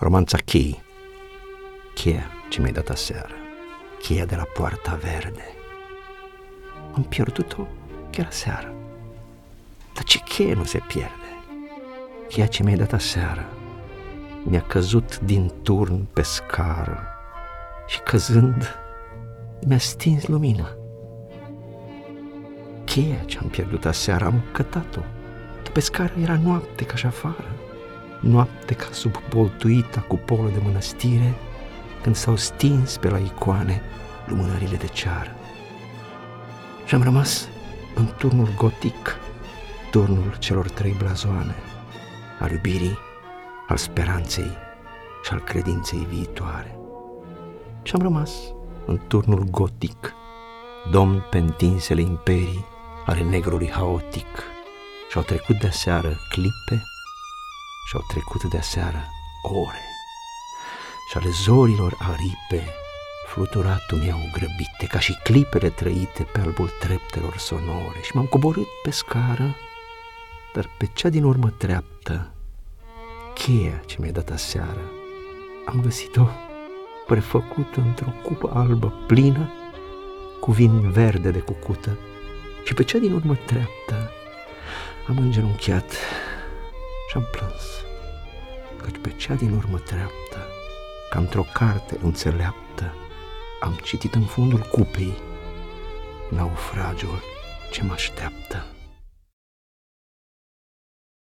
Romanța Chei Cheia ce mi-ai dat aseară. Cheia de la poarta verde. Am pierdut-o chiar aseară. Dar ce cheie nu se pierde? Cheia ce mi-ai dat aseară Mi-a căzut din turn pe scară Și căzând mi-a stins lumina. Cheia ce am pierdut aseară am cătat-o Pe scară era noapte ca și afară noapte ca sub boltuita cupolă de mănăstire, când s-au stins pe la icoane lumânările de ceară. Și am rămas în turnul gotic, turnul celor trei blazoane, al iubirii, al speranței și al credinței viitoare. Și am rămas în turnul gotic, domn pe întinsele imperii ale negrului haotic, și au trecut de seară clipe și au trecut de seară ore. Și ale zorilor aripe fluturatul mi-au grăbite ca și clipele trăite pe albul treptelor sonore. Și m-am coborât pe scară, dar pe cea din urmă treaptă, cheia ce mi-a dat aseară, am găsit-o prefăcută într-o cupă albă plină cu vin verde de cucută. Și pe cea din urmă treaptă am îngenunchiat și am plâns, căci pe cea din urmă treaptă, ca într-o carte înțeleaptă, am citit în fundul cupei naufragiul ce mă așteaptă.